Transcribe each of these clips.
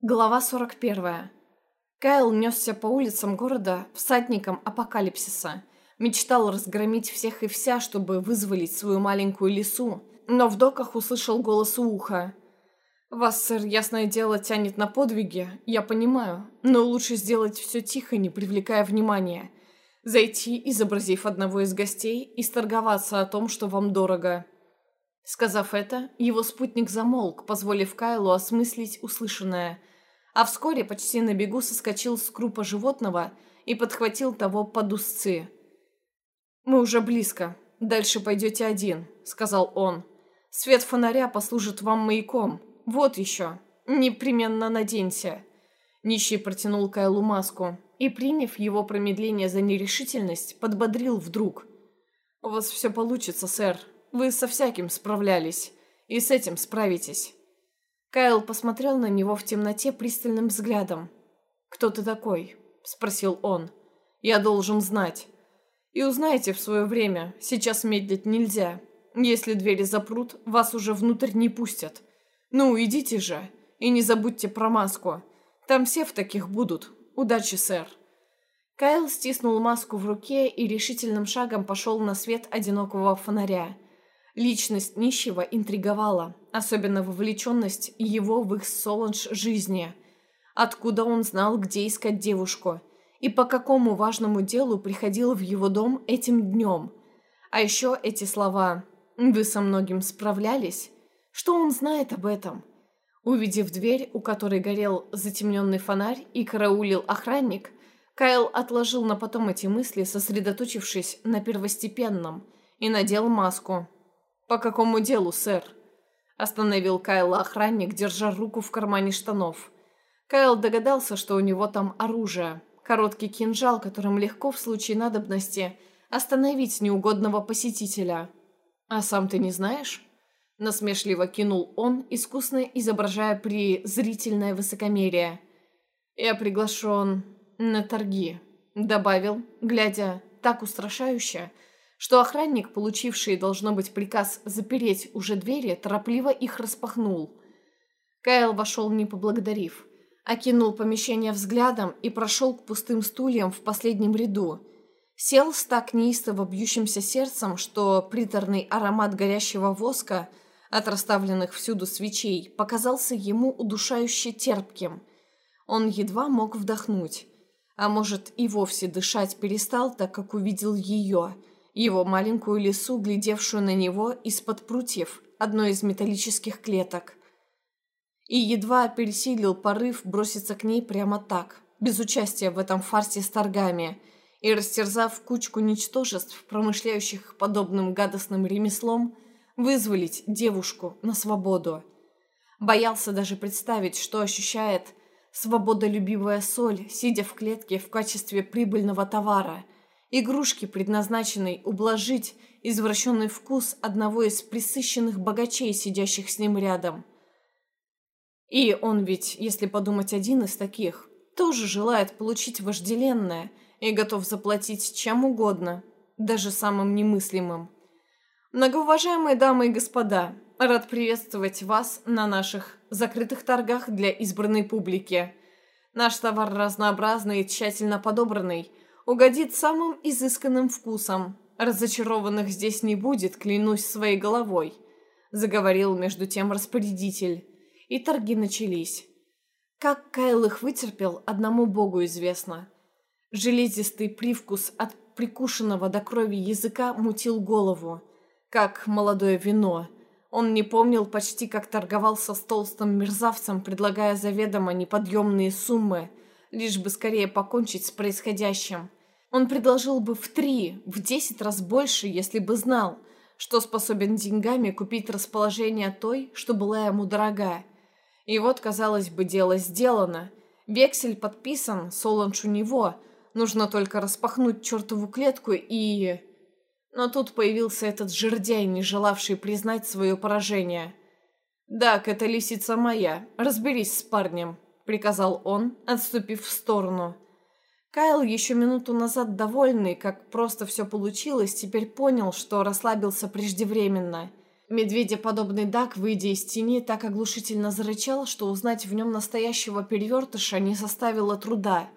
Глава 41. Кайл несся по улицам города всадником апокалипсиса. Мечтал разгромить всех и вся, чтобы вызволить свою маленькую лису, но в доках услышал голос уха. «Вас, сэр, ясное дело, тянет на подвиги, я понимаю, но лучше сделать все тихо, не привлекая внимания. Зайти, изобразив одного из гостей, и сторговаться о том, что вам дорого». Сказав это, его спутник замолк, позволив Кайлу осмыслить услышанное, а вскоре почти на бегу соскочил с крупа животного и подхватил того под узцы. «Мы уже близко. Дальше пойдете один», — сказал он. «Свет фонаря послужит вам маяком. Вот еще. Непременно наденьте». Нищий протянул Кайлу маску и, приняв его промедление за нерешительность, подбодрил вдруг. «У вас все получится, сэр. Вы со всяким справлялись. И с этим справитесь». Кайл посмотрел на него в темноте пристальным взглядом. «Кто ты такой?» – спросил он. «Я должен знать». «И узнаете в свое время. Сейчас медлить нельзя. Если двери запрут, вас уже внутрь не пустят. Ну, идите же. И не забудьте про маску. Там все в таких будут. Удачи, сэр». Кайл стиснул маску в руке и решительным шагом пошел на свет одинокого фонаря – Личность нищего интриговала, особенно вовлеченность его в их Соланж жизни. Откуда он знал, где искать девушку, и по какому важному делу приходил в его дом этим днем. А еще эти слова «Вы со многим справлялись?» Что он знает об этом? Увидев дверь, у которой горел затемненный фонарь и караулил охранник, Кайл отложил на потом эти мысли, сосредоточившись на первостепенном, и надел маску. «По какому делу, сэр?» Остановил Кайла охранник, держа руку в кармане штанов. Кайл догадался, что у него там оружие. Короткий кинжал, которым легко в случае надобности остановить неугодного посетителя. «А сам ты не знаешь?» Насмешливо кинул он, искусно изображая презрительное высокомерие. «Я приглашен на торги», — добавил, глядя так устрашающе, — что охранник, получивший, должно быть, приказ запереть уже двери, торопливо их распахнул. Кайл вошел, не поблагодарив. Окинул помещение взглядом и прошел к пустым стульям в последнем ряду. Сел с так неистово бьющимся сердцем, что приторный аромат горящего воска от расставленных всюду свечей показался ему удушающе терпким. Он едва мог вдохнуть. А может, и вовсе дышать перестал, так как увидел ее – его маленькую лису, глядевшую на него из-под прутьев одной из металлических клеток. И едва пересилил порыв броситься к ней прямо так, без участия в этом фарсе с торгами, и, растерзав кучку ничтожеств, промышляющих подобным гадостным ремеслом, вызволить девушку на свободу. Боялся даже представить, что ощущает свободолюбивая соль, сидя в клетке в качестве прибыльного товара – игрушки, предназначенной ублажить извращенный вкус одного из присыщенных богачей, сидящих с ним рядом. И он ведь, если подумать, один из таких, тоже желает получить вожделенное и готов заплатить чем угодно, даже самым немыслимым. Многоуважаемые дамы и господа, рад приветствовать вас на наших закрытых торгах для избранной публики. Наш товар разнообразный и тщательно подобранный – угодит самым изысканным вкусом. Разочарованных здесь не будет, клянусь своей головой», — заговорил между тем распорядитель. И торги начались. Как Кайл их вытерпел, одному богу известно. Железистый привкус от прикушенного до крови языка мутил голову, как молодое вино. Он не помнил почти, как торговался с толстым мерзавцем, предлагая заведомо неподъемные суммы, лишь бы скорее покончить с происходящим. Он предложил бы в три, в десять раз больше, если бы знал, что способен деньгами купить расположение той, что была ему дорога. И вот, казалось бы, дело сделано. Вексель подписан, Соланж у него. Нужно только распахнуть чертову клетку и... Но тут появился этот жердяй, не желавший признать свое поражение. «Так, это лисица моя. Разберись с парнем», — приказал он, отступив в сторону. Кайл, еще минуту назад довольный, как просто все получилось, теперь понял, что расслабился преждевременно. Медведеподобный Дак, выйдя из тени, так оглушительно зарычал, что узнать в нем настоящего перевертыша не составило труда.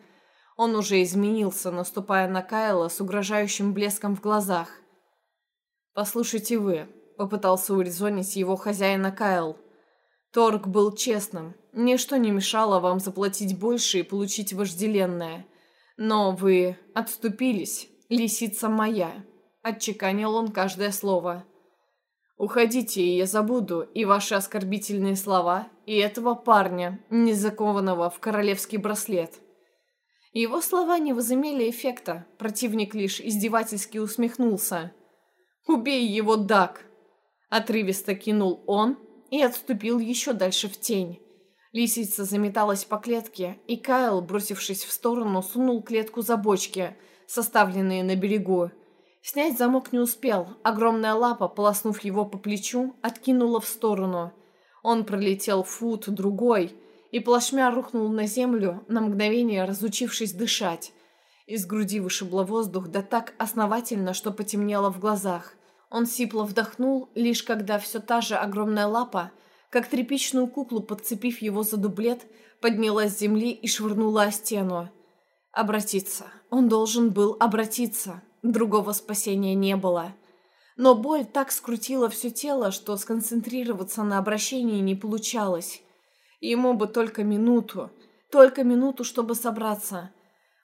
Он уже изменился, наступая на Кайла с угрожающим блеском в глазах. «Послушайте вы», — попытался урезонить его хозяина Кайл. «Торг был честным. Ничто не мешало вам заплатить больше и получить вожделенное. Но вы отступились. Лисица моя». Отчеканил он каждое слово. Уходите, и я забуду и ваши оскорбительные слова, и этого парня, не закованного в королевский браслет. Его слова не возымели эффекта, противник лишь издевательски усмехнулся. «Убей его, Дак!» Отрывисто кинул он и отступил еще дальше в тень. Лисица заметалась по клетке, и Кайл, бросившись в сторону, сунул клетку за бочки, составленные на берегу. Снять замок не успел. Огромная лапа, полоснув его по плечу, откинула в сторону. Он пролетел фут другой и плашмя рухнул на землю, на мгновение разучившись дышать. Из груди вышибло воздух, да так основательно, что потемнело в глазах. Он сипло вдохнул, лишь когда все та же огромная лапа, как тряпичную куклу, подцепив его за дублет, поднялась с земли и швырнула о стену. Обратиться. Он должен был обратиться. Другого спасения не было. Но боль так скрутила все тело, что сконцентрироваться на обращении не получалось. Ему бы только минуту, только минуту, чтобы собраться.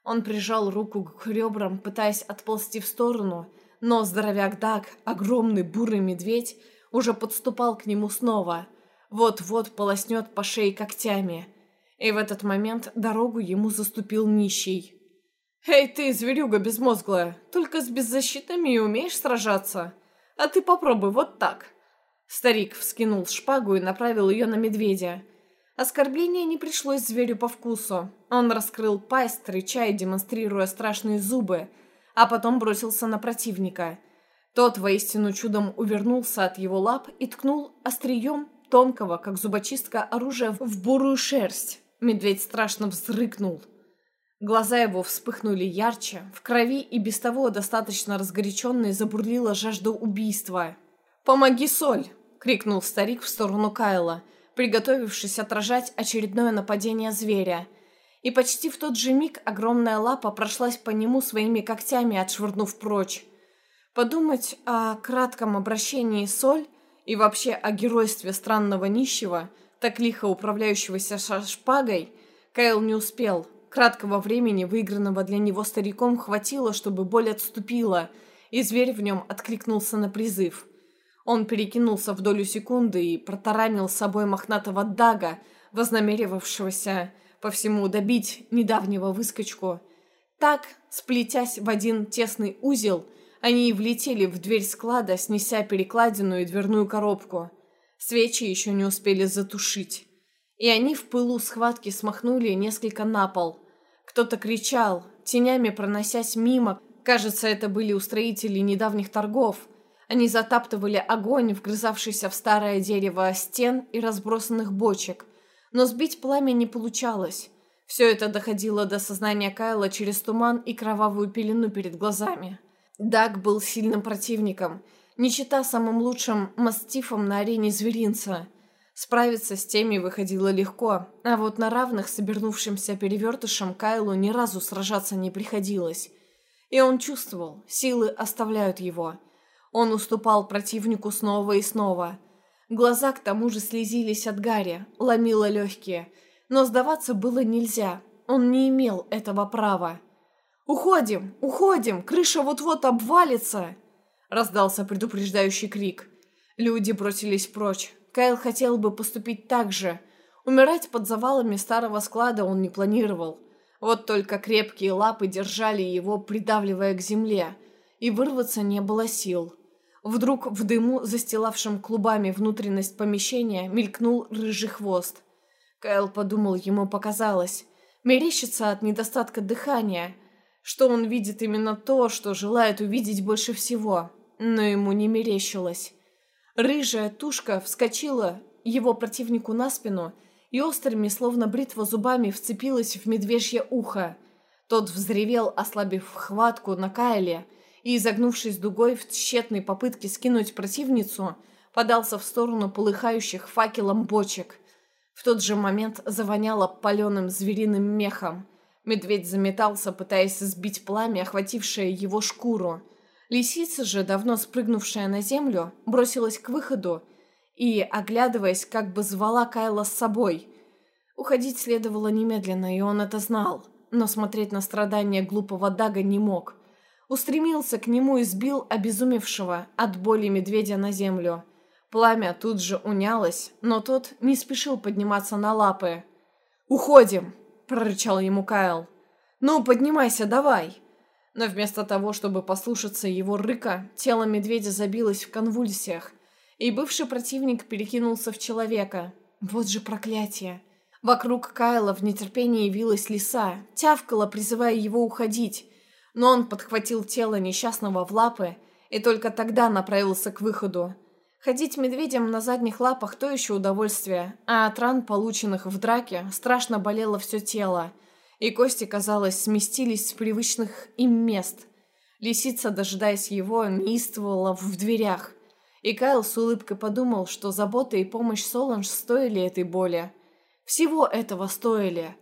Он прижал руку к ребрам, пытаясь отползти в сторону, но здоровяк Даг, огромный бурый медведь, уже подступал к нему снова. Вот-вот полоснет по шее когтями. И в этот момент дорогу ему заступил нищий. «Эй ты, зверюга безмозглая, только с беззащитными и умеешь сражаться? А ты попробуй вот так!» Старик вскинул шпагу и направил ее на медведя. Оскорбление не пришлось зверю по вкусу. Он раскрыл пасть, рыча и демонстрируя страшные зубы, а потом бросился на противника. Тот воистину чудом увернулся от его лап и ткнул острием тонкого, как зубочистка, оружия в бурую шерсть. Медведь страшно взрыкнул – Глаза его вспыхнули ярче, в крови и без того достаточно разгоряченной забурлила жажда убийства. «Помоги, Соль!» — крикнул старик в сторону Кайла, приготовившись отражать очередное нападение зверя. И почти в тот же миг огромная лапа прошлась по нему своими когтями, отшвырнув прочь. Подумать о кратком обращении Соль и вообще о геройстве странного нищего, так лихо управляющегося шпагой, Кайл не успел — Краткого времени, выигранного для него стариком, хватило, чтобы боль отступила, и зверь в нем откликнулся на призыв. Он перекинулся в долю секунды и протаранил с собой мохнатого дага, вознамеривавшегося по всему добить недавнего выскочку. Так, сплетясь в один тесный узел, они и влетели в дверь склада, снеся перекладину и дверную коробку. Свечи еще не успели затушить и они в пылу схватки смахнули несколько на пол. Кто-то кричал, тенями проносясь мимо. Кажется, это были устроители недавних торгов. Они затаптывали огонь, вгрызавшийся в старое дерево стен и разбросанных бочек. Но сбить пламя не получалось. Все это доходило до сознания Кайла через туман и кровавую пелену перед глазами. Даг был сильным противником, не чита самым лучшим мастифом на арене зверинца – Справиться с теми выходило легко, а вот на равных с обернувшимся перевертышем Кайлу ни разу сражаться не приходилось. И он чувствовал, силы оставляют его. Он уступал противнику снова и снова. Глаза к тому же слезились от Гарри, ломило легкие. Но сдаваться было нельзя, он не имел этого права. «Уходим! Уходим! Крыша вот-вот обвалится!» Раздался предупреждающий крик. Люди бросились прочь. Кайл хотел бы поступить так же. Умирать под завалами старого склада он не планировал. Вот только крепкие лапы держали его, придавливая к земле, и вырваться не было сил. Вдруг в дыму, застилавшем клубами внутренность помещения, мелькнул рыжий хвост. Кайл подумал, ему показалось. Мерещится от недостатка дыхания, что он видит именно то, что желает увидеть больше всего. Но ему не мерещилось. Рыжая тушка вскочила его противнику на спину и острыми, словно бритва зубами, вцепилась в медвежье ухо. Тот взревел, ослабив хватку на Кайле, и, изогнувшись дугой в тщетной попытке скинуть противницу, подался в сторону полыхающих факелом бочек. В тот же момент завоняло паленым звериным мехом. Медведь заметался, пытаясь сбить пламя, охватившее его шкуру. Лисица же, давно спрыгнувшая на землю, бросилась к выходу и, оглядываясь, как бы звала Кайла с собой. Уходить следовало немедленно, и он это знал, но смотреть на страдания глупого Дага не мог. Устремился к нему и сбил обезумевшего от боли медведя на землю. Пламя тут же унялось, но тот не спешил подниматься на лапы. «Уходим!» – прорычал ему Кайл. «Ну, поднимайся, давай!» Но вместо того, чтобы послушаться его рыка, тело медведя забилось в конвульсиях, и бывший противник перекинулся в человека. Вот же проклятие! Вокруг Кайла в нетерпении явилась лиса, тявкала, призывая его уходить, но он подхватил тело несчастного в лапы и только тогда направился к выходу. Ходить медведем на задних лапах – то еще удовольствие, а от ран, полученных в драке, страшно болело все тело – и кости, казалось, сместились с привычных им мест. Лисица, дожидаясь его, неистовала в дверях. И Кайл с улыбкой подумал, что забота и помощь Соланж стоили этой боли. Всего этого стоили.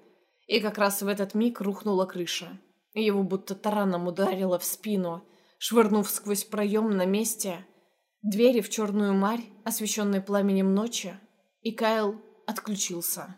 И как раз в этот миг рухнула крыша. Его будто тараном ударило в спину, швырнув сквозь проем на месте двери в черную марь, освещенной пламенем ночи, и Кайл отключился.